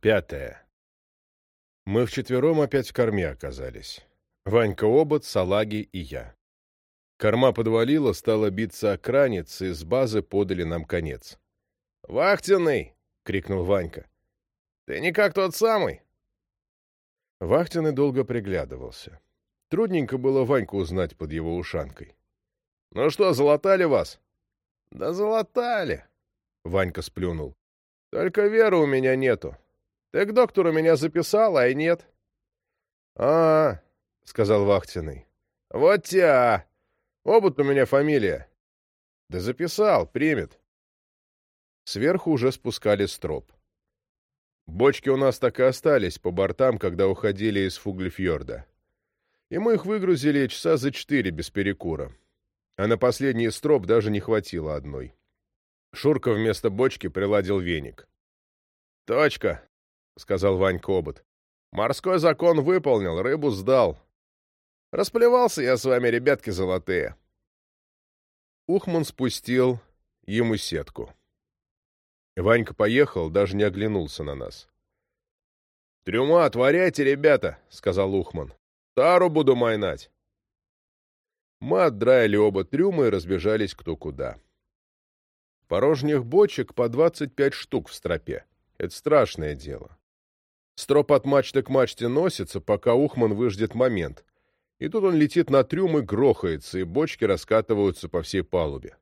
Пятое. Мы вчетвером опять в корме оказались. Ванька Обод, Салаги и я. Корма подвалила, стала биться о кранец, и с базы подали нам конец. «Вахтенный!» — крикнул Ванька. «Ты не как тот самый!» Вахтенный долго приглядывался. Трудненько было Ваньку узнать под его ушанкой. «Ну что, залатали вас?» «Да залатали!» — Ванька сплюнул. «Только веры у меня нету. Ты к доктору меня записал, а и нет». «А, -а — сказал Вахтенный. «Вот тебя! Обут у меня фамилия». «Да записал, примет». Сверху уже спускали строп. Бочки у нас так и остались по бортам, когда уходили из Фуглефьорда. И мы их выгрузили часа за четыре без перекура. А на последний строп даже не хватило одной. Шурка вместо бочки приладил веник. «Точка», — сказал Ванька Обот. «Морской закон выполнил, рыбу сдал. Расплевался я с вами, ребятки золотые». Ухман спустил ему сетку. Ванька поехал, даже не оглянулся на нас. «Трюма отворяйте, ребята», — сказал Ухман. «Тару буду майнать». Мы отдраили оба трюма и разбежались кто куда. Порожних бочек по 25 штук в стропе. Это страшное дело. Строп от мачты к мачте носится, пока Ухман выждет момент. И тут он летит на трюм и грохается, и бочки раскатываются по всей палубе.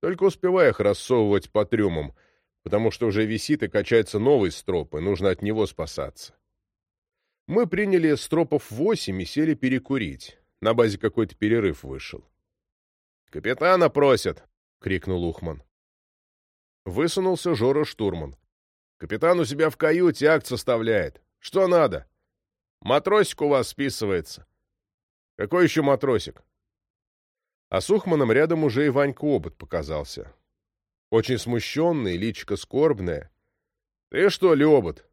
Только успевая их рассовывать по трюмам, потому что уже висит и качается новый строп, и нужно от него спасаться. Мы приняли стропов восемь и сели перекурить. На базе какой-то перерыв вышел. «Капитана просят!» — крикнул Ухман. Высунулся Жора Штурман. «Капитан у себя в каюте акт составляет. Что надо? Матросик у вас списывается». «Какой еще матросик?» А с Ухманом рядом уже и Ванька Обод показался. Очень смущенный, личико скорбное. «Ты что, Лёбот?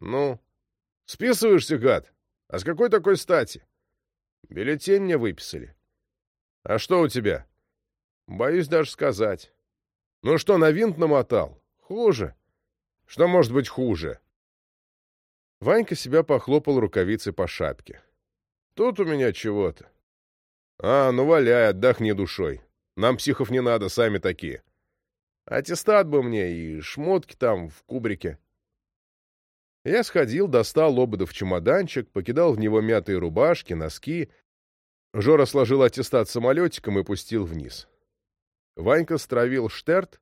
Ну, списываешься, гад? А с какой такой стати?» Бюллетень мне выписали. А что у тебя? Боюсь даже сказать. Ну что, на винт намотал? Хуже. Что может быть хуже? Ванька себя похлопал рукавицей по шапке. Тут у меня чего-то. А, ну валяй, отдохни душой. Нам психов не надо, сами такие. Аттестат бы мне и шмотки там в кубрике. Я сходил, достал Лобода в чемоданчик, покидал в него мятые рубашки, носки. Жора сложил аттестат самолетиком и пустил вниз. Ванька стравил штерт,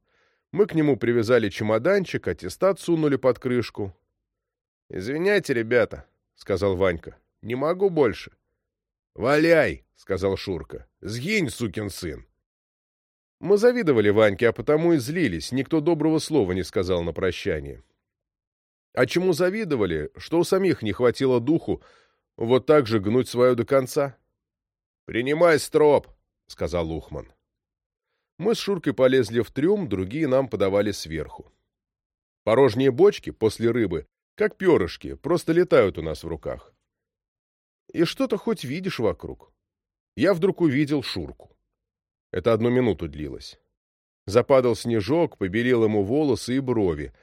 мы к нему привязали чемоданчик, аттестат сунули под крышку. — Извиняйте, ребята, — сказал Ванька, — не могу больше. — Валяй, — сказал Шурка, — сгинь, сукин сын. Мы завидовали Ваньке, а потому и злились, никто доброго слова не сказал на прощание. А чему завидовали, что у самих не хватило духу вот так же гнуть свою до конца? «Принимай строп», — сказал Ухман. Мы с Шуркой полезли в трюм, другие нам подавали сверху. Порожние бочки после рыбы, как перышки, просто летают у нас в руках. И что-то хоть видишь вокруг. Я вдруг увидел Шурку. Это одну минуту длилось. Западал снежок, побелел ему волосы и брови —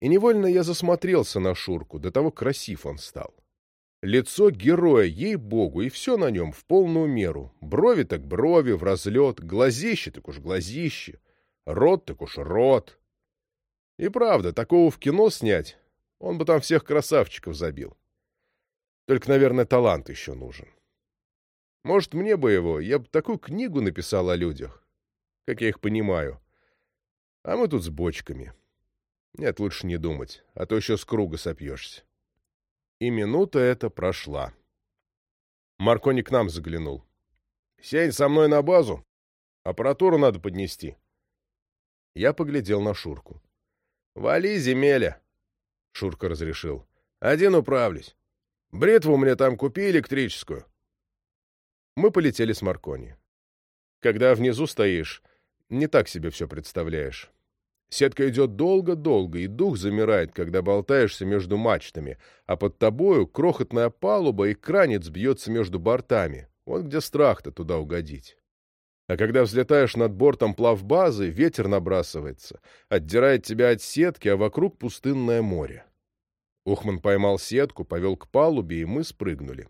и невольно я засмотрелся на Шурку, до того красив он стал. Лицо героя, ей-богу, и все на нем в полную меру. Брови так брови, в разлет, глазище так уж глазище, рот так уж рот. И правда, такого в кино снять, он бы там всех красавчиков забил. Только, наверное, талант еще нужен. Может, мне бы его, я бы такую книгу написал о людях, как я их понимаю. А мы тут с бочками. Нет, лучше не думать, а то еще с круга сопьешься. И минута эта прошла. Маркони к нам заглянул. «Сень со мной на базу. Аппаратуру надо поднести». Я поглядел на Шурку. «Вали, земеля!» — Шурка разрешил. «Один управлюсь. Бритву мне там купи электрическую». Мы полетели с Маркони. Когда внизу стоишь, не так себе все представляешь. Сетка идет долго-долго, и дух замирает, когда болтаешься между мачтами, а под тобою крохотная палуба и кранец бьется между бортами. Вот где страх-то туда угодить. А когда взлетаешь над бортом плавбазы, ветер набрасывается, отдирает тебя от сетки, а вокруг пустынное море. Ухман поймал сетку, повел к палубе, и мы спрыгнули.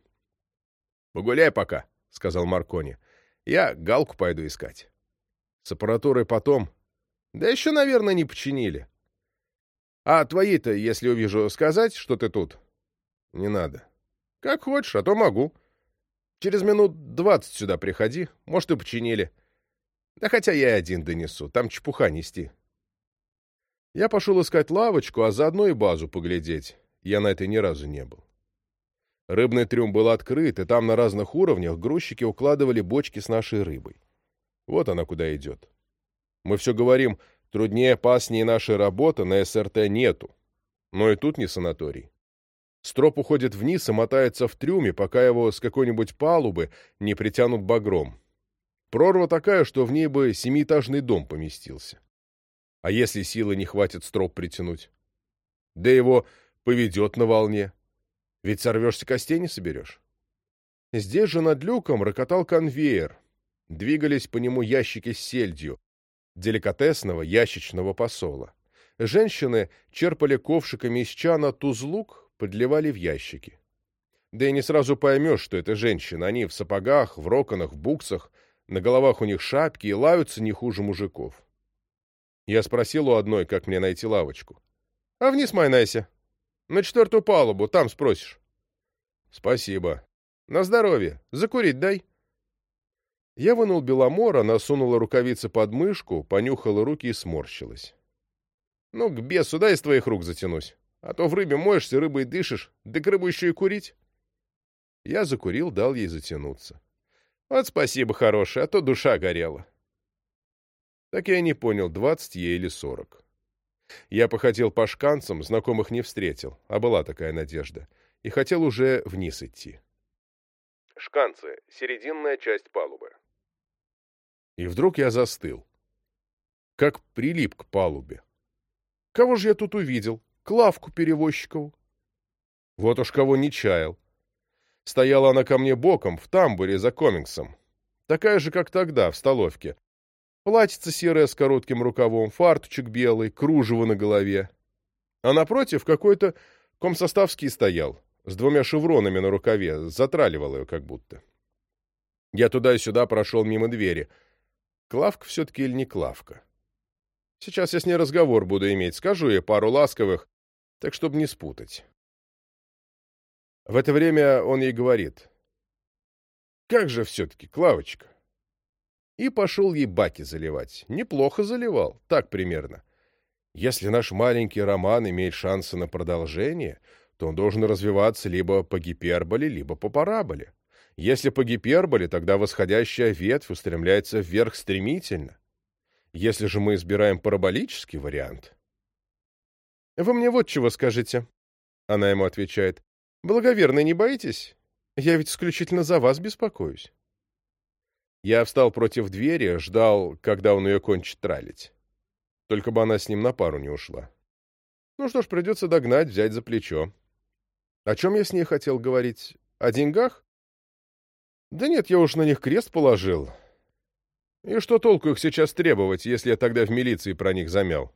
«Погуляй пока», — сказал Маркони. «Я галку пойду искать». «С аппаратурой потом». «Да еще, наверное, не починили». «А твои-то, если увижу, сказать, что ты тут?» «Не надо». «Как хочешь, а то могу». «Через минут двадцать сюда приходи, может, и починили». «Да хотя я один донесу, там чепуха нести». Я пошел искать лавочку, а заодно и базу поглядеть. Я на этой ни разу не был. Рыбный трюм был открыт, и там на разных уровнях грузчики укладывали бочки с нашей рыбой. Вот она куда идет. Мы все говорим, труднее, опаснее нашей работы на СРТ нету. Но и тут не санаторий. Строп уходит вниз и мотается в трюме, пока его с какой-нибудь палубы не притянут багром. Прорва такая, что в ней бы семиэтажный дом поместился. А если силы не хватит строп притянуть? Да его поведет на волне. Ведь сорвешься, костей не соберешь. Здесь же над люком рокотал конвейер. Двигались по нему ящики с сельдью, деликатесного ящичного посола. Женщины черпали ковшиками из чана тузлук, подливали в ящики. Да и не сразу поймешь, что это женщины. Они в сапогах, в роконах, в буксах, на головах у них шапки и лаются не хуже мужиков. Я спросил у одной, как мне найти лавочку. — А вниз майнайся. На четвертую палубу, там спросишь. Спасибо. На здоровье. Закурить дай. Я вынул беломор, она сунула рукавицы под мышку, понюхала руки и сморщилась. Ну, к бесу, дай из твоих рук затянусь. А то в рыбе моешься, рыбой дышишь, да к рыбу еще и курить. Я закурил, дал ей затянуться. Вот спасибо, хорошая, а то душа горела. Так я не понял, двадцать ей или сорок. Я походил по шканцам, знакомых не встретил, а была такая надежда, и хотел уже вниз идти. Шканцы — серединная часть палубы. И вдруг я застыл. Как прилип к палубе. Кого же я тут увидел? Клавку Перевозчикову. Вот уж кого не чаял. Стояла она ко мне боком, в тамбуре за комиксом. Такая же, как тогда, в столовке. Платьице серое с коротким рукавом, фарточек белый, кружево на голове. А напротив какой-то комсоставский стоял, с двумя шевронами на рукаве, затраливал ее как будто. Я туда и сюда прошел мимо двери. Клавка все-таки или не Клавка? Сейчас я с ней разговор буду иметь, скажу ей пару ласковых, так чтобы не спутать. В это время он ей говорит. «Как же все-таки, Клавочка, и пошел ей баки заливать. Неплохо заливал, так примерно. Если наш маленький роман имеет шансы на продолжение, то он должен развиваться либо по гиперболе, либо по параболе. Если по гиперболе, тогда восходящая ветвь устремляется вверх стремительно. Если же мы избираем параболический вариант... «Вы мне вот чего скажите», — она ему отвечает. «Благоверный, не боитесь? Я ведь исключительно за вас беспокоюсь». Я встал против двери, ждал, когда он ее кончит тралить. Только бы она с ним на пару не ушла. Ну что ж, придется догнать, взять за плечо. О чем я с ней хотел говорить? О деньгах? Да нет, я уж на них крест положил. И что толку их сейчас требовать, если я тогда в милиции про них замял?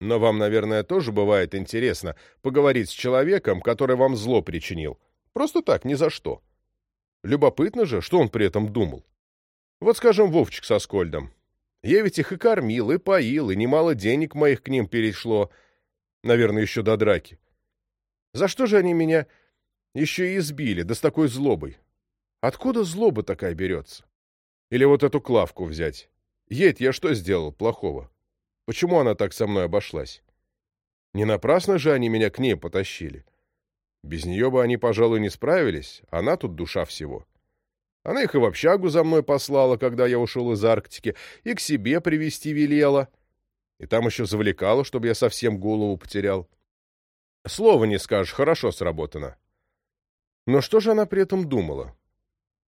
Но вам, наверное, тоже бывает интересно поговорить с человеком, который вам зло причинил. Просто так, ни за что. Любопытно же, что он при этом думал. Вот, скажем, Вовчик со Скольдом. Я ведь их и кормил, и поил, и немало денег моих к ним перешло. Наверное, еще до драки. За что же они меня еще и избили, да с такой злобой? Откуда злоба такая берется? Или вот эту Клавку взять? Едь, я что сделал плохого? Почему она так со мной обошлась? Не напрасно же они меня к ней потащили. Без нее бы они, пожалуй, не справились, она тут душа всего. Она их и в общагу за мной послала, когда я ушел из Арктики, и к себе привести велела. И там еще завлекала, чтобы я совсем голову потерял. Слова не скажешь, хорошо сработано. Но что же она при этом думала?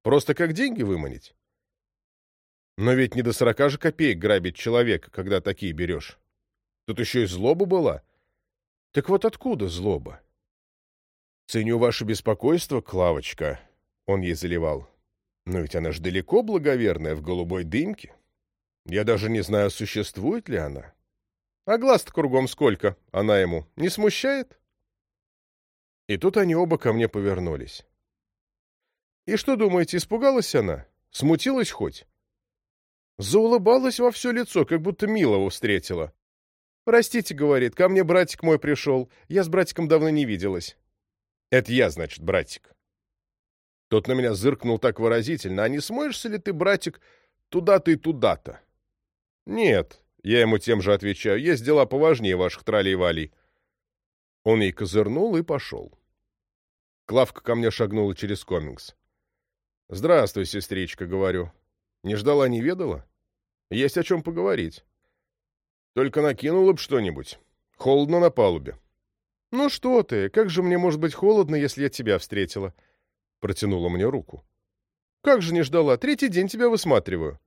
Просто как деньги выманить? Но ведь не до сорока же копеек грабить человека, когда такие берешь. Тут еще и злоба была. Так вот откуда злоба? «Ценю ваше беспокойство, Клавочка», — он ей заливал. «Но ведь она ж далеко благоверная, в голубой дымке. Я даже не знаю, существует ли она. А глаз-то кругом сколько, она ему, не смущает? И тут они оба ко мне повернулись. И что, думаете, испугалась она? Смутилась хоть? Заулыбалась во все лицо, как будто милого встретила. «Простите, — говорит, — ко мне братик мой пришел. Я с братиком давно не виделась». «Это я, значит, братик». Тот на меня зыркнул так выразительно. «А не смоешься ли ты, братик, туда-то и туда-то?» «Нет», — я ему тем же отвечаю, — «есть дела поважнее ваших троллей-валей». Он ей козырнул и пошел. Клавка ко мне шагнула через комикс. «Здравствуй, сестричка», — говорю. «Не ждала, не ведала? Есть о чем поговорить. Только накинула б что-нибудь. Холодно на палубе». «Ну что ты, как же мне может быть холодно, если я тебя встретила?» Протянула мне руку. «Как же не ждала? Третий день тебя высматриваю».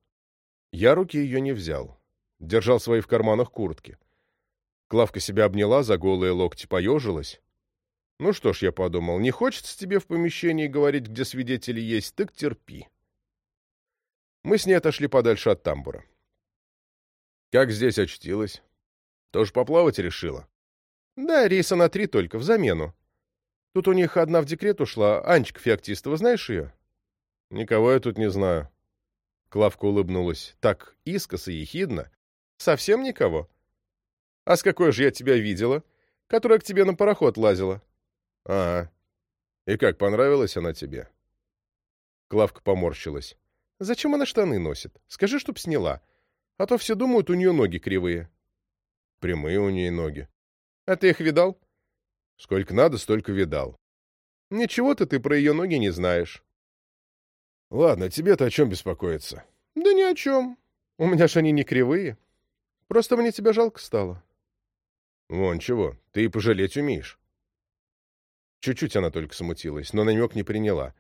Я руки ее не взял. Держал свои в карманах куртки. Клавка себя обняла, за голые локти поежилась. Ну что ж, я подумал, не хочется тебе в помещении говорить, где свидетели есть, так терпи. Мы с ней отошли подальше от тамбура. Как здесь очтилась? Тоже поплавать решила? Да, рейса на три только, в замену. Тут у них одна в декрет ушла, Анечка Феоктистова, знаешь ее? Никого я тут не знаю. Клавка улыбнулась. Так искоса и ехидно. Совсем никого? А с какой же я тебя видела? Которая к тебе на пароход лазила. А, и как, понравилась она тебе? Клавка поморщилась. Зачем она штаны носит? Скажи, чтоб сняла. А то все думают, у нее ноги кривые. Прямые у нее ноги. А ты их видал? Сколько надо, столько видал. Ничего-то ты про ее ноги не знаешь. Ладно, тебе-то о чем беспокоиться? Да ни о чем. У меня ж они не кривые. Просто мне тебя жалко стало. Вон чего, ты и пожалеть умеешь. Чуть-чуть она только смутилась, но намек не приняла.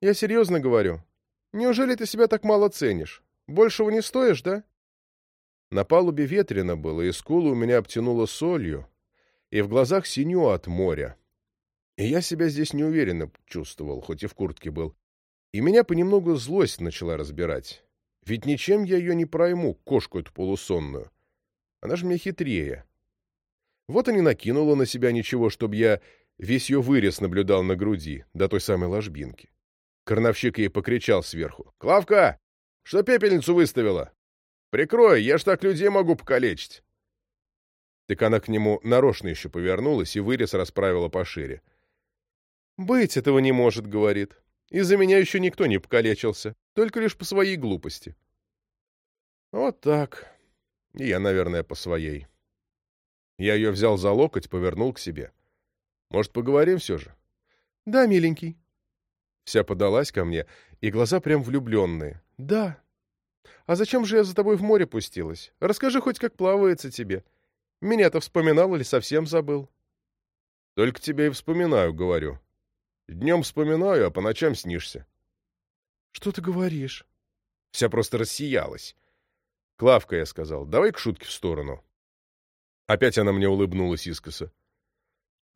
Я серьезно говорю. Неужели ты себя так мало ценишь? Большего не стоишь, да? На палубе ветрено было, и скулу у меня обтянуло солью, и в глазах синю от моря. И я себя здесь неуверенно чувствовал, хоть и в куртке был. И меня понемногу злость начала разбирать. Ведь ничем я ее не пройму, кошку эту полусонную. Она же мне хитрее. Вот и не накинула на себя ничего, чтобы я весь ее вырез наблюдал на груди, до той самой ложбинки. Корновщик ей покричал сверху. «Клавка! Что пепельницу выставила? Прикрой, я ж так людей могу покалечить!» Так она к нему нарочно еще повернулась и вырез расправила пошире. «Быть этого не может», — говорит. «Из-за меня еще никто не покалечился, только лишь по своей глупости». Вот так. И я, наверное, по своей. Я ее взял за локоть, повернул к себе. «Может, поговорим все же?» «Да, миленький». Вся подалась ко мне, и глаза прям влюбленные. «Да. А зачем же я за тобой в море пустилась? Расскажи хоть, как плавается тебе. Меня-то вспоминал или совсем забыл?» «Только тебя и вспоминаю, — говорю. Днем вспоминаю, а по ночам снишься». «Что ты говоришь?» Вся просто рассиялась. «Клавка, — я сказал, — давай к шутке в сторону. Опять она мне улыбнулась искоса.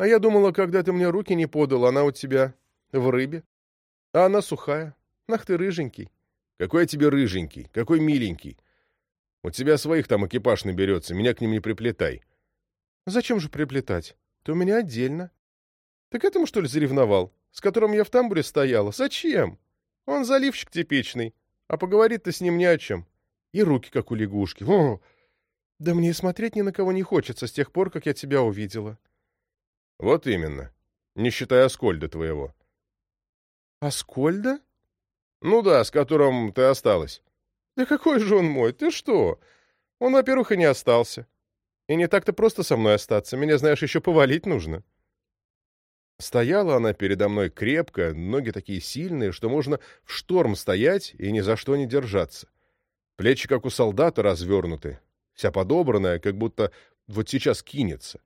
«А я думала, когда ты мне руки не подал, она у тебя в рыбе. А она сухая. Ах ты рыженький». «Какой я тебе рыженький? Какой миленький? У тебя своих там экипаж наберется, меня к ним не приплетай». «Зачем же приплетать? Ты у меня отдельно». «Ты к этому, что ли, заревновал? С которым я в тамбуре стояла? Зачем? Он заливщик типичный, а поговорить-то с ним не о чем. И руки, как у лягушки. О, да мне и смотреть ни на кого не хочется с тех пор, как я тебя увидела. Вот именно. Не считая Аскольда твоего. Аскольда? Ну да, с которым ты осталась. Да какой же он мой? Ты что? Он, во-первых, и не остался. И не так-то просто со мной остаться. Меня, знаешь, еще повалить нужно. Стояла она передо мной крепко, ноги такие сильные, что можно в шторм стоять и ни за что не держаться. Плечи, как у солдата, развернуты, вся подобранная, как будто вот сейчас кинется.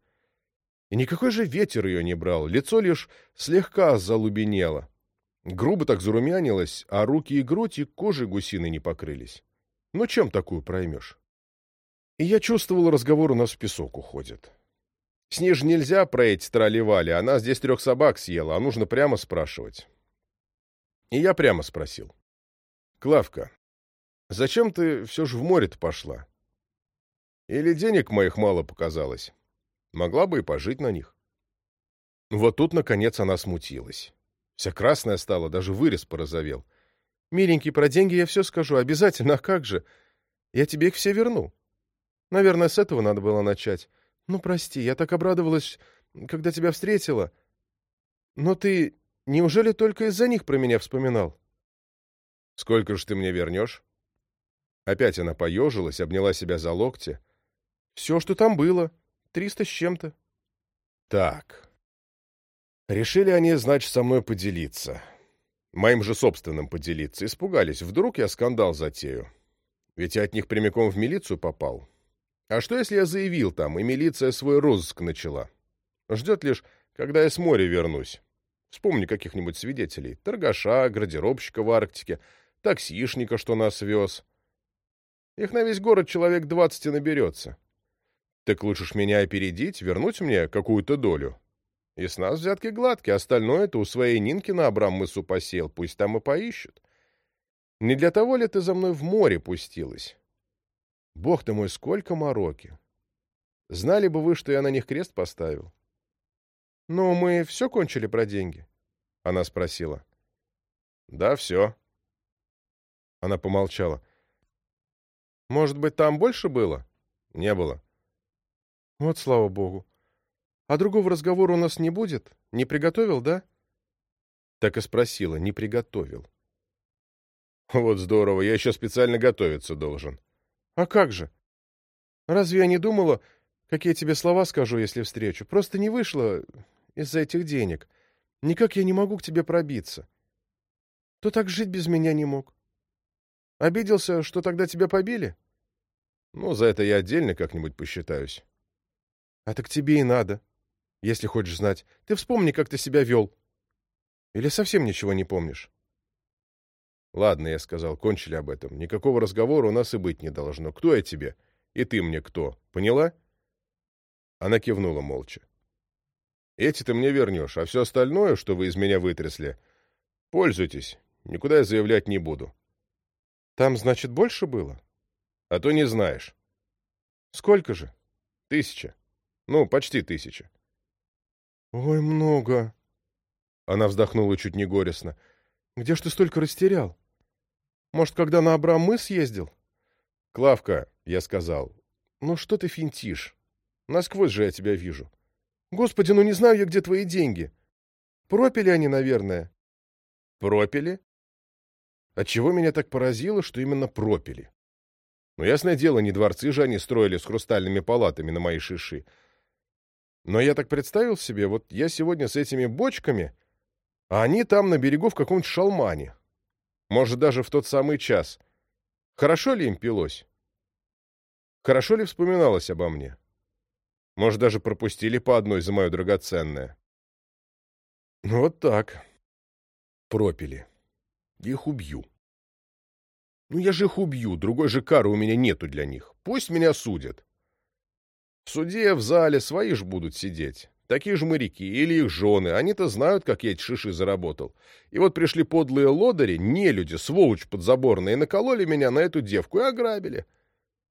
И никакой же ветер ее не брал, лицо лишь слегка залубенело. Грубо так зарумянилось, а руки и грудь и кожи гусиной не покрылись. Ну чем такую проймешь? И я чувствовал, разговор у нас в песок уходит. С ней же нельзя про эти тролливали, она здесь трех собак съела, а нужно прямо спрашивать. И я прямо спросил. «Клавка, зачем ты все же в море-то пошла? Или денег моих мало показалось? Могла бы и пожить на них. Вот тут, наконец, она смутилась. Вся красная стала, даже вырез порозовел. «Миленький, про деньги я все скажу, обязательно, а как же? Я тебе их все верну. Наверное, с этого надо было начать. Ну, прости, я так обрадовалась, когда тебя встретила. Но ты неужели только из-за них про меня вспоминал?» «Сколько ж ты мне вернешь?» Опять она поежилась, обняла себя за локти. «Все, что там было. Триста с чем-то». «Так. Решили они, значит, со мной поделиться. Моим же собственным поделиться. Испугались. Вдруг я скандал затею. Ведь я от них прямиком в милицию попал. А что, если я заявил там, и милиция свой розыск начала? Ждет лишь, когда я с моря вернусь. Вспомни каких-нибудь свидетелей. Торгаша, градировщика в Арктике, таксишника, что нас вез. Их на весь город человек двадцати наберется. Так лучше ж меня опередить, вернуть мне какую-то долю. И с нас взятки гладкие, остальное-то у своей Нинки на Абрам-мысу посел, пусть там и поищут. Не для того ли ты за мной в море пустилась? Бог ты мой, сколько мороки! Знали бы вы, что я на них крест поставил. — Ну, мы все кончили про деньги? — она спросила. — Да, все. Она помолчала. — может быть, там больше было? Не было. Вот слава богу. А другого разговора у нас не будет? Не приготовил, да? Так и спросила, не приготовил. Вот здорово, я еще специально готовиться должен. А как же? Разве я не думала, какие тебе слова скажу, если встречу? Просто не вышло из-за этих денег. Никак я не могу к тебе пробиться. То так жить без меня не мог. Обиделся, что тогда тебя побили? Ну, за это я отдельно как-нибудь посчитаюсь. А так тебе и надо, если хочешь знать. Ты вспомни, как ты себя вел. Или совсем ничего не помнишь? Ладно, я сказал, кончили об этом. Никакого разговора у нас и быть не должно. Кто я тебе? И ты мне кто? Поняла? Она кивнула молча. Эти ты мне вернешь, а все остальное, что вы из меня вытрясли, пользуйтесь. Никуда я заявлять не буду. Там, значит, больше было? А то не знаешь. Сколько же? Тысяча. Ну, почти тысяча. Ой, много. Она вздохнула чуть не горестно. Где ж ты столько растерял? Может, когда на Абрам съездил? Клавка, я сказал. Ну что ты финтишь? Насквозь же я тебя вижу. Господи, ну не знаю я, где твои деньги. Пропили они, наверное. Пропили? Отчего меня так поразило, что именно пропили? Ну, ясное дело, не дворцы же они строили с хрустальными палатами на мои шиши. Но я так представил себе, вот я сегодня с этими бочками, а они там на берегу в каком-нибудь шалмане. Может, даже в тот самый час. Хорошо ли им пилось? Хорошо ли вспоминалось обо мне? Может, даже пропустили по одной за мое драгоценное? Ну, вот так. Пропили. Их убью. Ну, я же их убью, другой же кары у меня нету для них. Пусть меня судят. В суде, в зале свои ж будут сидеть. Такие же моряки или их жены. Они-то знают, как я эти шиши заработал. И вот пришли подлые лодыри, нелюди, сволочь подзаборные, и накололи меня на эту девку и ограбили.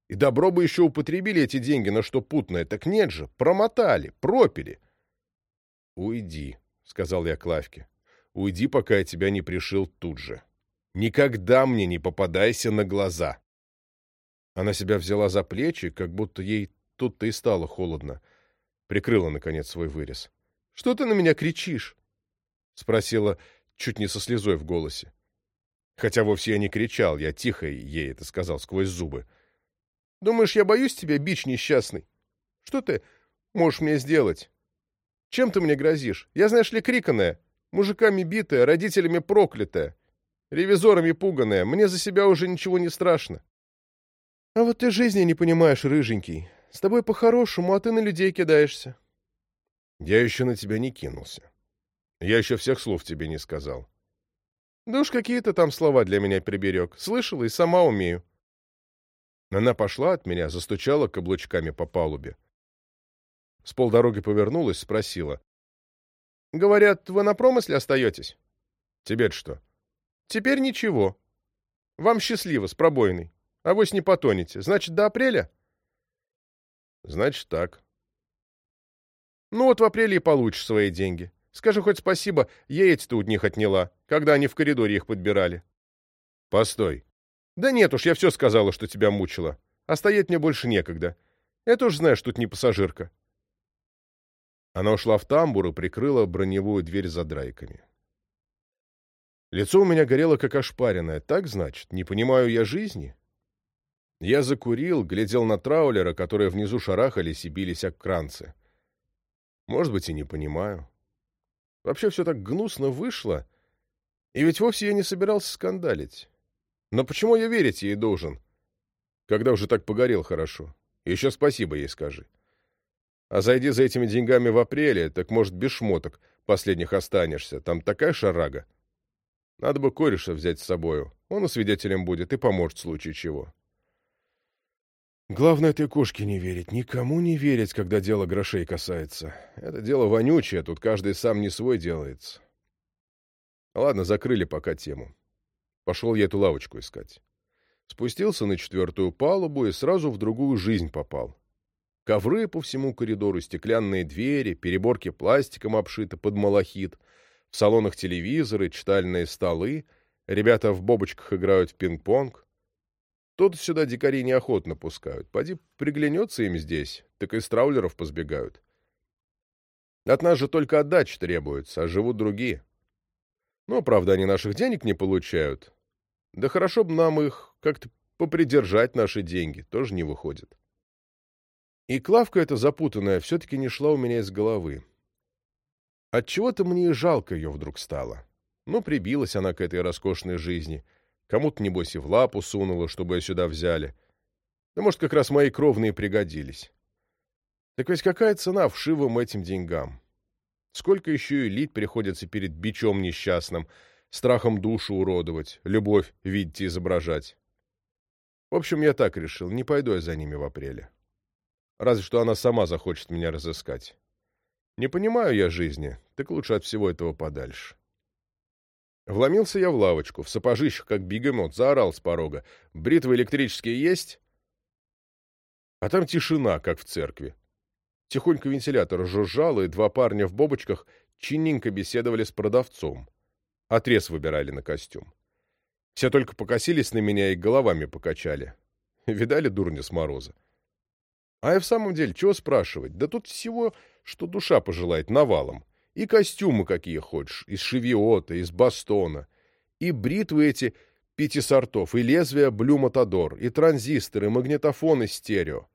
И добро бы еще употребили эти деньги на что путное. Так нет же, промотали, пропили. «Уйди», — сказал я Клавке. «Уйди, пока я тебя не пришил тут же». Никогда мне не попадайся на глаза. Она себя взяла за плечи, как будто ей тут-то и стало холодно. Прикрыла, наконец, свой вырез. — Что ты на меня кричишь? — спросила чуть не со слезой в голосе. Хотя вовсе я не кричал, я тихо ей это сказал сквозь зубы. — Думаешь, я боюсь тебя, бич несчастный? Что ты можешь мне сделать? Чем ты мне грозишь? Я, знаешь ли, криканая, мужиками битая, родителями проклятая. Ревизорами пуганая, мне за себя уже ничего не страшно. А вот ты жизни не понимаешь, рыженький. С тобой по-хорошему, а ты на людей кидаешься. Я еще на тебя не кинулся. Я еще всех слов тебе не сказал. Да уж какие-то там слова для меня приберег. Слышала и сама умею. Она пошла от меня, застучала каблучками по палубе. С полдороги повернулась, спросила. — Говорят, вы на промысле остаетесь? — Тебе-то что? — Теперь ничего. Вам счастливо, с пробойной. А вось не потонете. Значит, до апреля? Значит, так. Ну вот в апреле и получишь свои деньги. Скажи хоть спасибо, я эти-то у них отняла, когда они в коридоре их подбирали. Постой. Да нет уж, я все сказала, что тебя мучила. А стоять мне больше некогда. Я тоже знаю, что тут не пассажирка. Она ушла в тамбур и прикрыла броневую дверь за драйками. Лицо у меня горело, как ошпаренное. Так, значит, не понимаю я жизни? Я закурил, глядел на траулера, которые внизу шарахались и бились об кранцы. Может быть, и не понимаю. Вообще все так гнусно вышло. И ведь вовсе я не собирался скандалить. Но почему я верить ей должен? Когда уже так погорел хорошо. Еще спасибо ей скажи. А зайди за этими деньгами в апреле, так, может, без шмоток последних останешься. Там такая шарага. Надо бы кореша взять с собою. Он и свидетелем будет, и поможет в случае чего. Главное этой кошке не верить, никому не верить, когда дело грошей касается. Это дело вонючее, тут каждый сам не свой делается. Ладно, закрыли пока тему. Пошел я эту лавочку искать. Спустился на четвертую палубу и сразу в другую жизнь попал. Ковры по всему коридору, стеклянные двери, переборки пластиком обшиты под малахит, в салонах телевизоры, читальные столы, ребята в бобочках играют в пинг-понг. Тут сюда дикари неохотно пускают. Поди приглянется им здесь, так и страулеров позбегают. От нас же только отдача требуется, а живут другие. Ну, правда, они наших денег не получают. Да хорошо бы нам их как-то попридержать наши деньги, тоже не выходит. И Клавка эта запутанная все-таки не шла у меня из головы. Отчего-то мне и жалко ее вдруг стало. Ну, прибилась она к этой роскошной жизни. Кому-то, небось, и в лапу сунула, чтобы ее сюда взяли. Да, может, как раз мои кровные пригодились. Так ведь какая цена вшивым этим деньгам? Сколько еще элит приходится перед бичом несчастным, страхом душу уродовать, любовь, видите, изображать? В общем, я так решил, не пойду я за ними в апреле. Разве что она сама захочет меня разыскать. Не понимаю я жизни, так лучше от всего этого подальше. Вломился я в лавочку, в сапожищах, как бегемот, заорал с порога. «Бритвы электрические есть?» А там тишина, как в церкви. Тихонько вентилятор жужжал, и два парня в бобочках чинненько беседовали с продавцом. Отрез выбирали на костюм. Все только покосились на меня и головами покачали. Видали дурня с мороза? А и в самом деле, чего спрашивать? Да тут всего, что душа пожелает, навалом. И костюмы какие хочешь, из шевиота, из бастона. И бритвы эти пяти сортов, и лезвия Блю Матадор, и транзисторы, и магнитофоны стерео.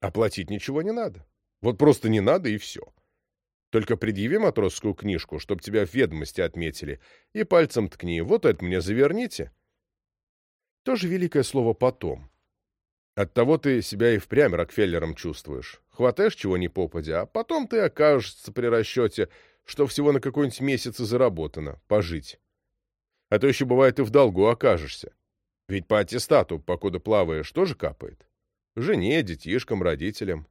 Оплатить ничего не надо. Вот просто не надо, и все. Только предъяви матросскую книжку, чтоб тебя в ведомости отметили, и пальцем ткни. Вот это мне заверните. Тоже великое слово «потом». Оттого ты себя и впрямь Рокфеллером чувствуешь. Хватаешь чего ни попадя, а потом ты окажешься при расчете, что всего на какой-нибудь месяц и заработано, пожить. А то еще бывает и в долгу окажешься. Ведь по аттестату, покуда плаваешь, тоже капает. Жене, детишкам, родителям.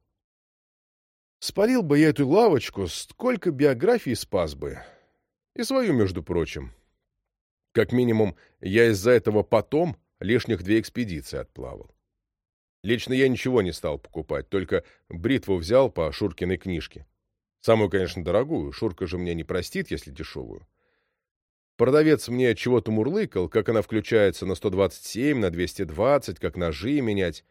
Спалил бы я эту лавочку, сколько биографий спас бы. И свою, между прочим. Как минимум, я из-за этого потом лишних две экспедиции отплавал. Лично я ничего не стал покупать, только бритву взял по Шуркиной книжке. Самую, конечно, дорогую, Шурка же мне не простит, если дешевую. Продавец мне чего-то мурлыкал, как она включается на 127, на 220, как ножи менять.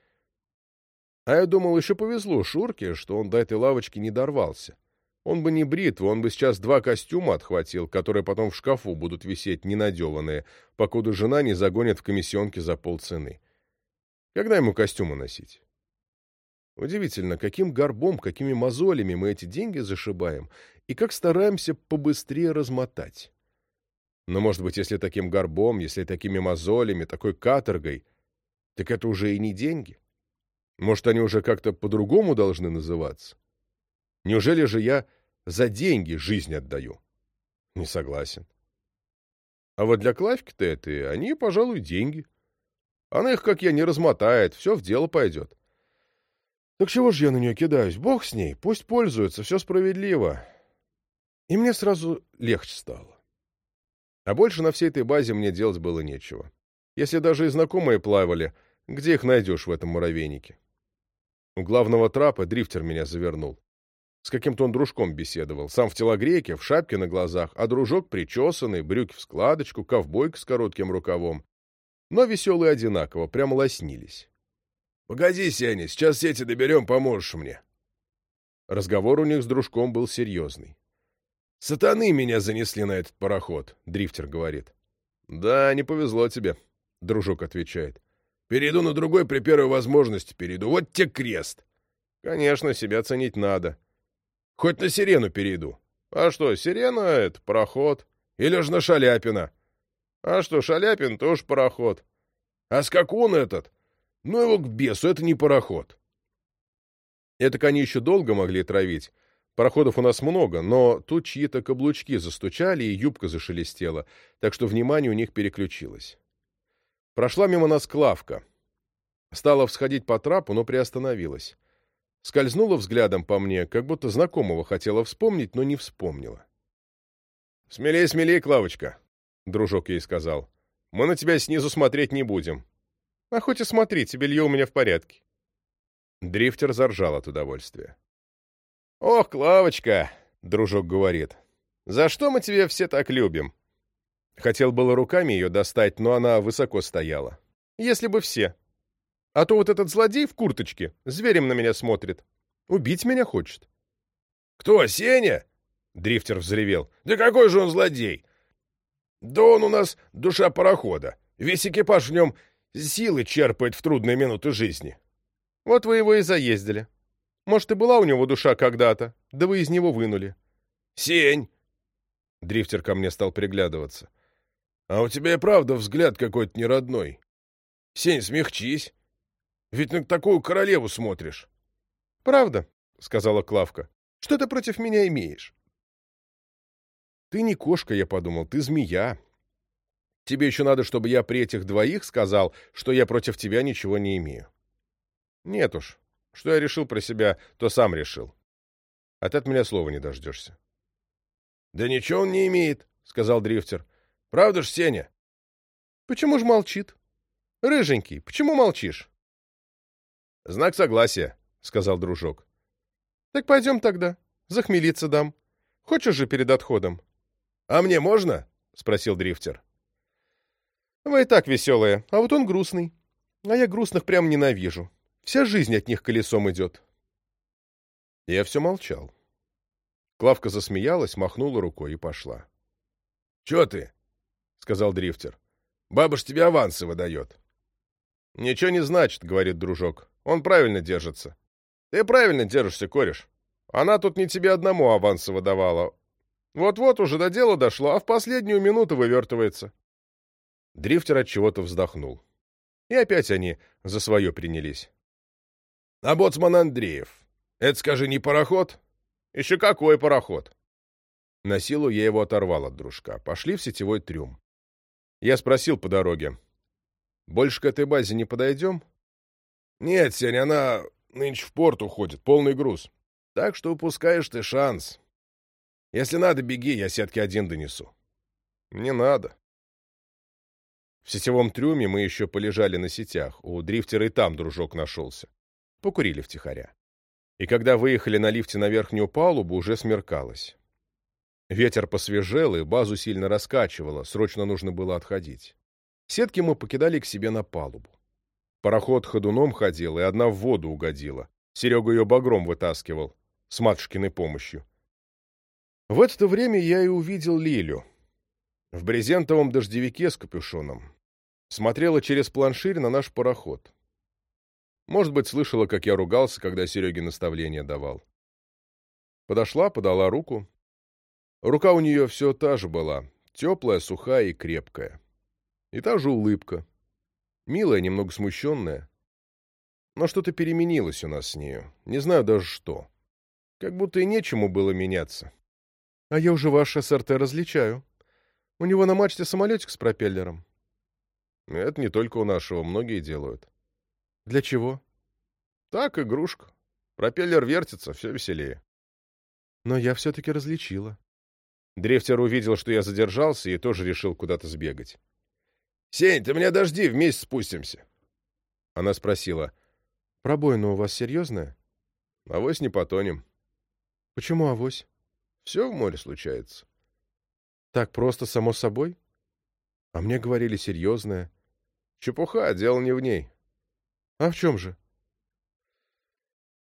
А я думал, еще повезло Шурке, что он до этой лавочки не дорвался. Он бы не бритву, он бы сейчас два костюма отхватил, которые потом в шкафу будут висеть ненадеванные, покуда жена не загонит в комиссионке за полцены. Когда ему костюмы носить? Удивительно, каким горбом, какими мозолями мы эти деньги зашибаем, и как стараемся побыстрее размотать. Но, может быть, если таким горбом, если такими мозолями, такой каторгой, так это уже и не деньги. Может, они уже как-то по-другому должны называться? Неужели же я за деньги жизнь отдаю? Не согласен. А вот для Клавки-то это они, пожалуй, деньги. Она их, как я, не размотает, все в дело пойдет. Так чего же я на нее кидаюсь? Бог с ней, пусть пользуется, все справедливо. И мне сразу легче стало. А больше на всей этой базе мне делать было нечего. Если даже и знакомые плавали, где их найдешь в этом муравейнике? У главного трапа дрифтер меня завернул. С каким-то он дружком беседовал. Сам в телогрейке, в шапке на глазах, а дружок причесанный, брюки в складочку, ковбойка с коротким рукавом. Но веселые одинаково, прямо лоснились. — Погоди, Сеня, сейчас сети доберем, поможешь мне. Разговор у них с дружком был серьезный. — Сатаны меня занесли на этот пароход, — дрифтер говорит. — Да, не повезло тебе, — дружок отвечает. — Перейду на другой при первой возможности, перейду. Вот те крест. — Конечно, себя ценить надо. — Хоть на сирену перейду. — А что, сирена — это пароход. Или же на Шаляпина. — А что, Шаляпин — тоже пароход. — А скакун этот? Ну его к бесу, это не пароход. Это они еще долго могли травить. Пароходов у нас много, но тут чьи-то каблучки застучали и юбка зашелестела, так что внимание у них переключилось. Прошла мимо нас Клавка. Стала всходить по трапу, но приостановилась. Скользнула взглядом по мне, как будто знакомого хотела вспомнить, но не вспомнила. «Смелей, смелей, Клавочка», — дружок ей сказал. «Мы на тебя снизу смотреть не будем». «А хоть и смотрите, белье у меня в порядке». Дрифтер заржал от удовольствия. «Ох, Клавочка!» — дружок говорит. «За что мы тебя все так любим?» Хотел было руками ее достать, но она высоко стояла. «Если бы все. А то вот этот злодей в курточке зверем на меня смотрит. Убить меня хочет». «Кто, Сеня?» — дрифтер взревел. «Да какой же он злодей! Да он у нас душа парохода. Весь экипаж в нем силы черпает в трудные минуты жизни». Вот вы его и заездили. Может, и была у него душа когда-то, да вы из него вынули. Сень! Дрифтер ко мне стал приглядываться. А у тебя и правда взгляд какой-то неродной. Сень, смягчись. Ведь на такую королеву смотришь. Правда, сказала Клавка. Что ты против меня имеешь? Ты не кошка, я подумал, ты змея. Тебе еще надо, чтобы я при этих двоих сказал, что я против тебя ничего не имею. Нет уж. Что я решил про себя, то сам решил. А ты от меня слова не дождешься. — Да ничего он не имеет, — сказал дрифтер. — Правда ж, Сеня? — Почему ж молчит? Рыженький, почему молчишь? — Знак согласия, — сказал дружок. — Так пойдем тогда. Захмелиться дам. Хочешь же перед отходом? — А мне можно? — спросил дрифтер. — Вы и так веселые, а вот он грустный. А я грустных прям ненавижу. Вся жизнь от них колесом идет. Я все молчал. Клавка засмеялась, махнула рукой и пошла. — Че ты? — сказал дрифтер. — Баба ж тебе авансы выдает. — Ничего не значит, — говорит дружок. Он правильно держится. Ты правильно держишься, кореш. Она тут не тебе одному авансы выдавала. Вот-вот уже до дела дошло, а в последнюю минуту вывертывается. Дрифтер от чего-то вздохнул. И опять они за свое принялись. А боцман Андреев. Это, скажи, не пароход? Еще какой пароход? На силу я его оторвал от дружка. Пошли в сетевой трюм. Я спросил по дороге. Больше к этой базе не подойдем? Нет, Сеня, она нынче в порт уходит, полный груз. Так что упускаешь ты шанс. Если надо, беги, я сетки один донесу. Не надо. В сетевом трюме мы еще полежали на сетях. У дрифтера и там дружок нашелся. Покурили втихаря. И когда выехали на лифте на верхнюю палубу, уже смеркалось. Ветер посвежел, и базу сильно раскачивало, срочно нужно было отходить. Сетки мы покидали к себе на палубу. Пароход ходуном ходил, и одна в воду угодила. Серега ее багром вытаскивал, с матушкиной помощью. В это время я и увидел Лилю. В брезентовом дождевике с капюшоном. Смотрела через планширь на наш пароход. Может быть, слышала, как я ругался, когда Сереге наставление давал. Подошла, подала руку. Рука у нее все та же была, теплая, сухая и крепкая. И та же улыбка. Милая, немного смущенная. Но что-то переменилось у нас с нею. Не знаю даже что. Как будто и нечему было меняться. А я уже ваш СРТ различаю. У него на мачте самолетик с пропеллером. Это не только у нашего, многие делают. Для чего? Так, игрушка. Пропеллер вертится, все веселее. Но я все-таки различила. Дрефтер увидел, что я задержался, и тоже решил куда-то сбегать. «Сень, ты меня дожди, вместе спустимся». Она спросила, «Пробоина у вас серьезная?» «Авось не потонем». Почему авось? Все в море случается. Так просто, само собой? А мне говорили серьезное. Чепуха, дело не в ней. А в чем же?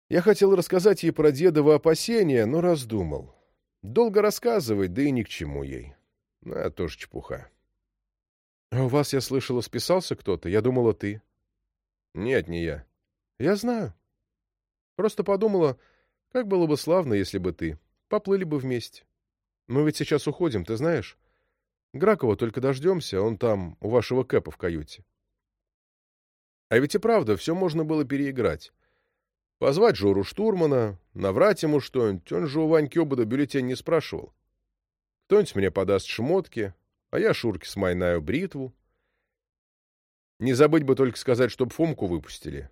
Я хотел рассказать ей про дедово опасения, но раздумал. Долго рассказывать, да и ни к чему ей. Это тоже чепуха. А у вас, я слышала, списался кто-то? Я думала, ты. Нет, не я. Я знаю. Просто подумала, как было бы славно, если бы ты. Поплыли бы вместе. Мы ведь сейчас уходим, ты знаешь? Гракова только дождемся, он там, у вашего Кэпа в каюте. А ведь и правда, все можно было переиграть. Позвать Жору штурмана, наврать ему что-нибудь, он же у Ваньки Обода бюллетень не спрашивал. Кто-нибудь мне подаст шмотки, а я Шурке смайнаю бритву. Не забыть бы только сказать, чтоб Фомку выпустили.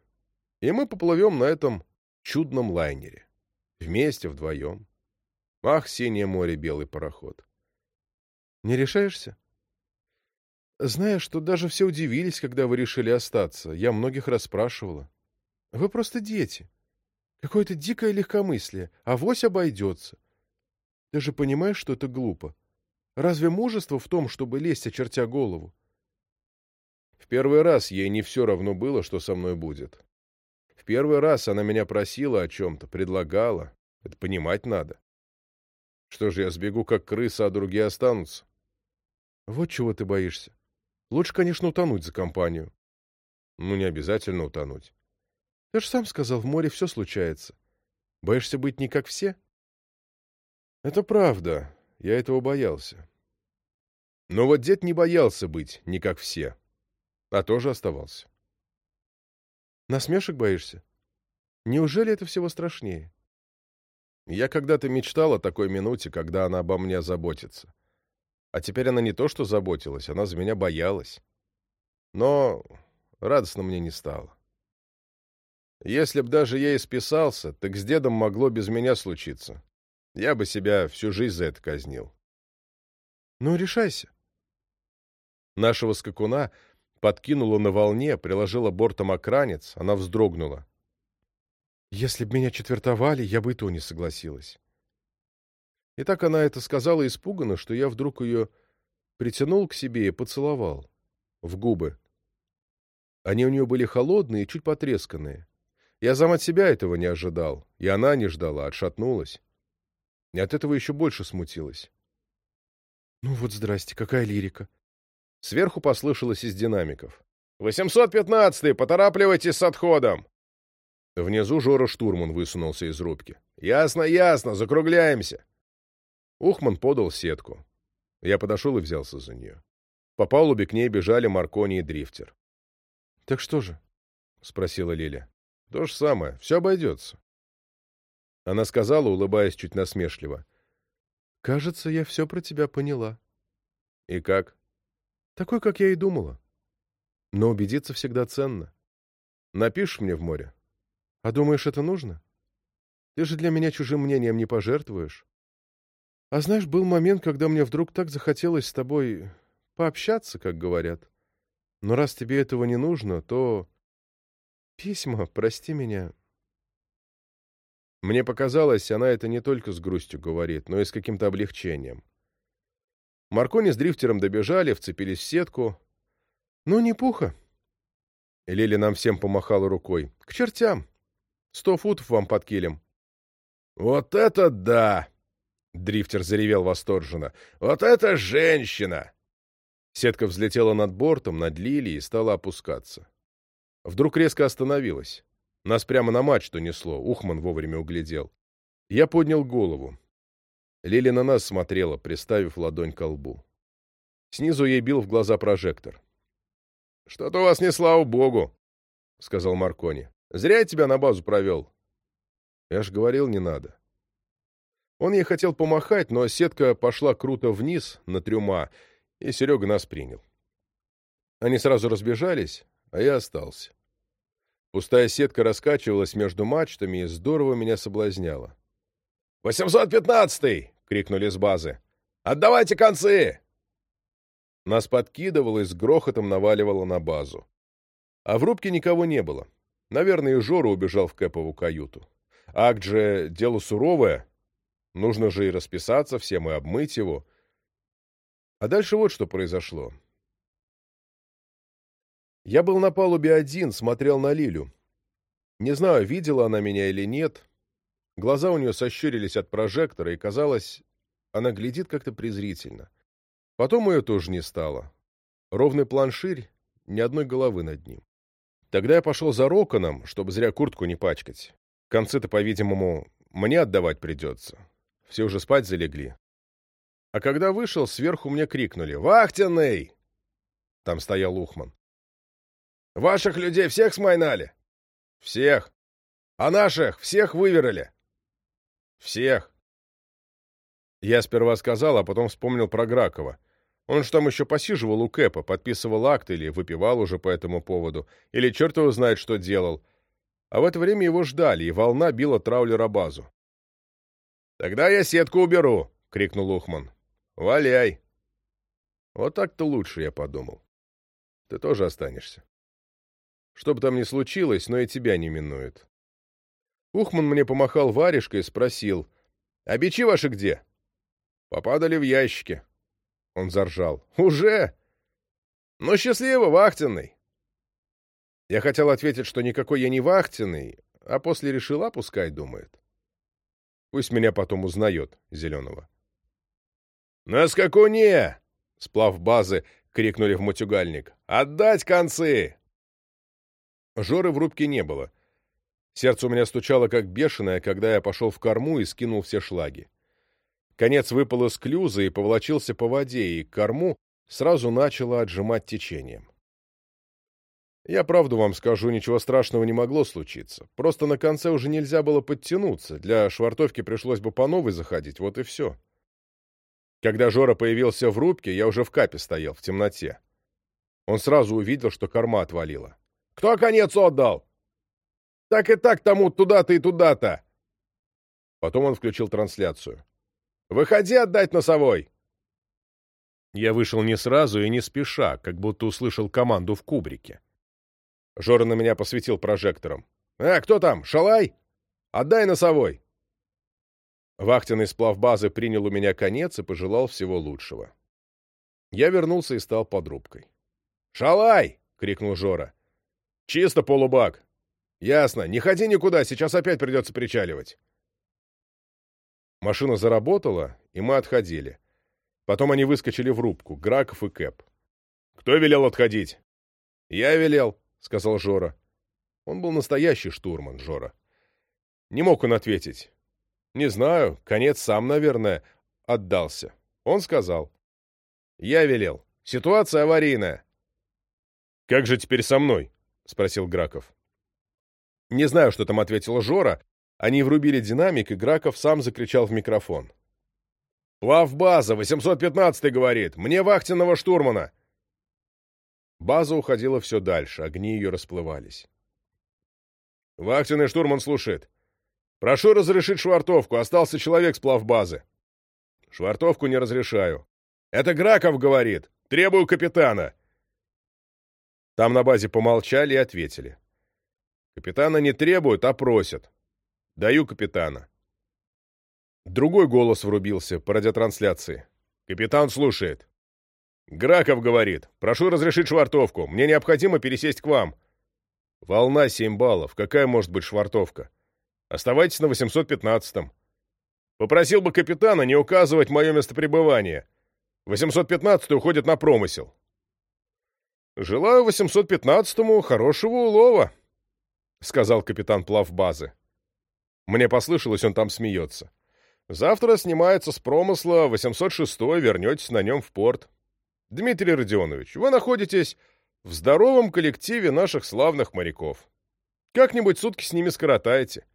И мы поплывем на этом чудном лайнере. Вместе, вдвоем. Ах, синее море, белый пароход. Не решаешься? Знаешь, что даже все удивились, когда вы решили остаться. Я многих расспрашивала. Вы просто дети. Какое-то дикое легкомыслие. Авось обойдется. Ты же понимаешь, что это глупо? Разве мужество в том, чтобы лезть, очертя голову? В первый раз ей не все равно было, что со мной будет. В первый раз она меня просила о чем-то, предлагала. Это понимать надо. Что же, я сбегу как крыса, а другие останутся? Вот чего ты боишься. Лучше, конечно, утонуть за компанию. Ну, не обязательно утонуть. Ты же сам сказал, в море все случается. Боишься быть не как все? Это правда. Я этого боялся. Но вот дед не боялся быть не как все, а тоже оставался. Насмешек боишься? Неужели это всего страшнее? Я когда-то мечтал о такой минуте, когда она обо мне заботится. А теперь она не то что заботилась, она за меня боялась. Но радостно мне не стало. Если б даже я и списался, так с дедом могло без меня случиться. Я бы себя всю жизнь за это казнил. Ну, решайся. Нашего скакуна подкинула на волне, приложила бортом окранец, она вздрогнула. Если б меня четвертовали, я бы и то не согласилась. И так она это сказала испуганно, что я вдруг ее притянул к себе и поцеловал. В губы. Они у нее были холодные и чуть потресканные. Я сам от себя этого не ожидал, и она не ждала, отшатнулась. И от этого еще больше смутилась. Ну вот здрасте, какая лирика. Сверху послышалось из динамиков. «Восемьсот пятнадцатый! Поторапливайтесь с отходом!» Внизу Жора Штурман высунулся из рубки. «Ясно, ясно, закругляемся!» Ухман подал сетку. Я подошел и взялся за нее. По палубе к ней бежали Маркони и Дрифтер. «Так что же?» — спросила Лиля. «То же самое. Все обойдется». Она сказала, улыбаясь чуть насмешливо. «Кажется, я все про тебя поняла». «И как?» «Такой, как я и думала. Но убедиться всегда ценно. Напишешь мне в море?» А думаешь, это нужно? Ты же для меня чужим мнением не пожертвуешь. А знаешь, был момент, когда мне вдруг так захотелось с тобой пообщаться, как говорят. Но раз тебе этого не нужно, то... Письма, прости меня. Мне показалось, она это не только с грустью говорит, но и с каким-то облегчением. Маркони с дрифтером добежали, вцепились в сетку. Ну, не пуха. Лили нам всем помахала рукой. К чертям! Сто футов вам под килем. «Вот это да!» — дрифтер заревел восторженно. «Вот это женщина!» Сетка взлетела над бортом, над лилией и стала опускаться. Вдруг резко остановилась. Нас прямо на мачту несло, Ухман вовремя углядел. Я поднял голову. Лили на нас смотрела, приставив ладонь к лбу. Снизу ей бил в глаза прожектор. «Что-то у вас не слава богу», — сказал Маркони. Зря я тебя на базу провел. Я ж говорил, не надо. Он ей хотел помахать, но сетка пошла круто вниз, на трюма, и Серега нас принял. Они сразу разбежались, а я остался. Пустая сетка раскачивалась между мачтами и здорово меня соблазняла. «Восемьсот пятнадцатый!» — крикнули с базы. «Отдавайте концы!» Нас подкидывало и с грохотом наваливало на базу. А в рубке никого не было. Наверное, Жора убежал в Кэпову каюту. Акт же дело суровое. Нужно же и расписаться всем, и обмыть его. А дальше вот что произошло. Я был на палубе один, смотрел на Лилю. Не знаю, видела она меня или нет. Глаза у нее сощурились от прожектора, и, казалось, она глядит как-то презрительно. Потом ее тоже не стало. Ровный планширь, ни одной головы над ним. Тогда я пошел за Роконом, чтобы зря куртку не пачкать. Концы-то, по-видимому, мне отдавать придется. Все уже спать залегли. А когда вышел, сверху мне крикнули «Вахтенный!» Там стоял Ухман. «Ваших людей всех смайнали?» «Всех!» «А наших всех выверили?» «Всех!» Я сперва сказал, а потом вспомнил про Гракова. Он же там еще посиживал у Кэпа, подписывал акт или выпивал уже по этому поводу, или черт его знает, что делал. А в это время его ждали, и волна била траулера базу. «Тогда я сетку уберу!» — крикнул Ухман. «Валяй!» Вот так-то лучше, я подумал. Ты тоже останешься. Что бы там ни случилось, но и тебя не минует. Ухман мне помахал варежкой и спросил, «А бичи ваши где?» «Попадали в ящики». Он заржал. «Уже? Ну, счастливо, вахтенный!» Я хотел ответить, что никакой я не вахтенный, а после решил, опускай, думает. Пусть меня потом узнает, Зеленого. «На скакуне!» — сплав базы, крикнули в мутюгальник. «Отдать концы!» Жоры в рубке не было. Сердце у меня стучало как бешеное, когда я пошел в корму и скинул все шлаги. Конец выпал из клюза и поволочился по воде, и корму сразу начало отжимать течением. Я правду вам скажу, ничего страшного не могло случиться. Просто на конце уже нельзя было подтянуться, для швартовки пришлось бы по новой заходить, вот и все. Когда Жора появился в рубке, я уже в капе стоял, в темноте. Он сразу увидел, что корма отвалила. «Кто конец отдал?» «Так и так тому туда-то и туда-то!» Потом он включил трансляцию. Выходи отдать носовой!» Я вышел не сразу и не спеша, как будто услышал команду в кубрике. Жора на меня посветил прожектором. «А, кто там? Шалай? Отдай носовой!» Вахтенный сплав базы принял у меня конец и пожелал всего лучшего. Я вернулся и стал под рубкой. «Шалай!» — крикнул Жора. «Чисто полубак!» «Ясно. Не ходи никуда, сейчас опять придется причаливать». Машина заработала, и мы отходили. Потом они выскочили в рубку, Граков и Кэп. «Кто велел отходить?» «Я велел», — сказал Жора. Он был настоящий штурман, Жора. Не мог он ответить. «Не знаю, конец сам, наверное, отдался». Он сказал. «Я велел. Ситуация аварийная». «Как же теперь со мной?» — спросил Граков. Не знаю, что там ответил Жора, они врубили динамик, и Граков сам закричал в микрофон. «Плавбаза, 815-й говорит! Мне вахтенного штурмана!» База уходила все дальше, огни ее расплывались. «Вахтенный штурман слушает. Прошу разрешить швартовку, остался человек с плавбазы». «Швартовку не разрешаю». «Это Граков говорит! Требую капитана!» Там на базе помолчали и ответили. «Капитана не требуют, а просят. Даю капитана. Другой голос врубился по радиотрансляции. Капитан слушает. Граков говорит. Прошу разрешить швартовку. Мне необходимо пересесть к вам. Волна 7 баллов. Какая может быть швартовка? Оставайтесь на 815-м. Попросил бы капитана не указывать мое местопребывание. 815-й уходит на промысел. Желаю 815-му хорошего улова, сказал капитан плавбазы. Мне послышалось, он там смеется. Завтра снимается с промысла 806 вернетесь на нем в порт. Дмитрий Родионович, вы находитесь в здоровом коллективе наших славных моряков. Как-нибудь сутки с ними скоротаете.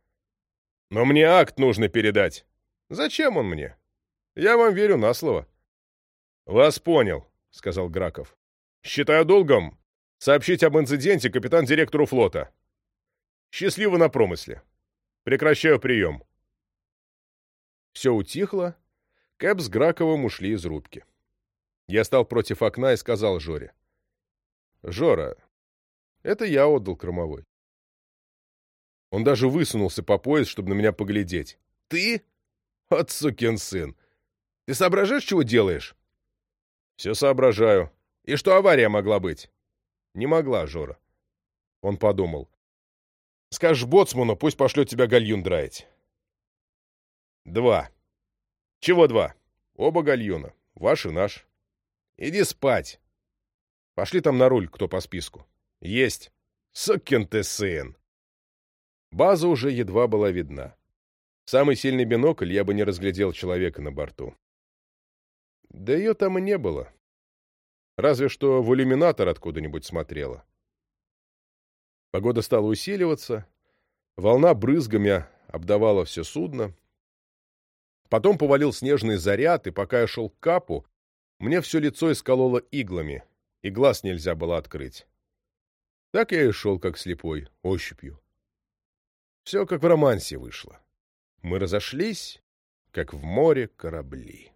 Но мне акт нужно передать. Зачем он мне? Я вам верю на слово. Вас понял, сказал Граков. Считаю долгом сообщить об инциденте капитан-директору флота. Счастливо на промысле. Прекращаю прием. Все утихло. Кэп с Граковым ушли из рубки. Я стал против окна и сказал Жоре. «Жора, это я отдал кормовой». Он даже высунулся по пояс, чтобы на меня поглядеть. «Ты? От сукин сын. Ты соображаешь, чего делаешь? Все соображаю. И что авария могла быть? Не могла, Жора. Он подумал. Скажешь боцману, пусть пошлет тебя гальюн драить. Два. Чего два? Оба гальюна. Ваш и наш. Иди спать. Пошли там на руль, кто по списку. Есть. Сукин ты сын. База уже едва была видна. Самый сильный бинокль я бы не разглядел человека на борту. Да ее там и не было. Разве что в иллюминатор откуда-нибудь смотрела. Погода стала усиливаться, волна брызгами обдавала все судно. Потом повалил снежный заряд, и пока я шел к капу, мне все лицо искололо иглами, и глаз нельзя было открыть. Так я и шел, как слепой, ощупью. Все как в романсе вышло. Мы разошлись, как в море корабли.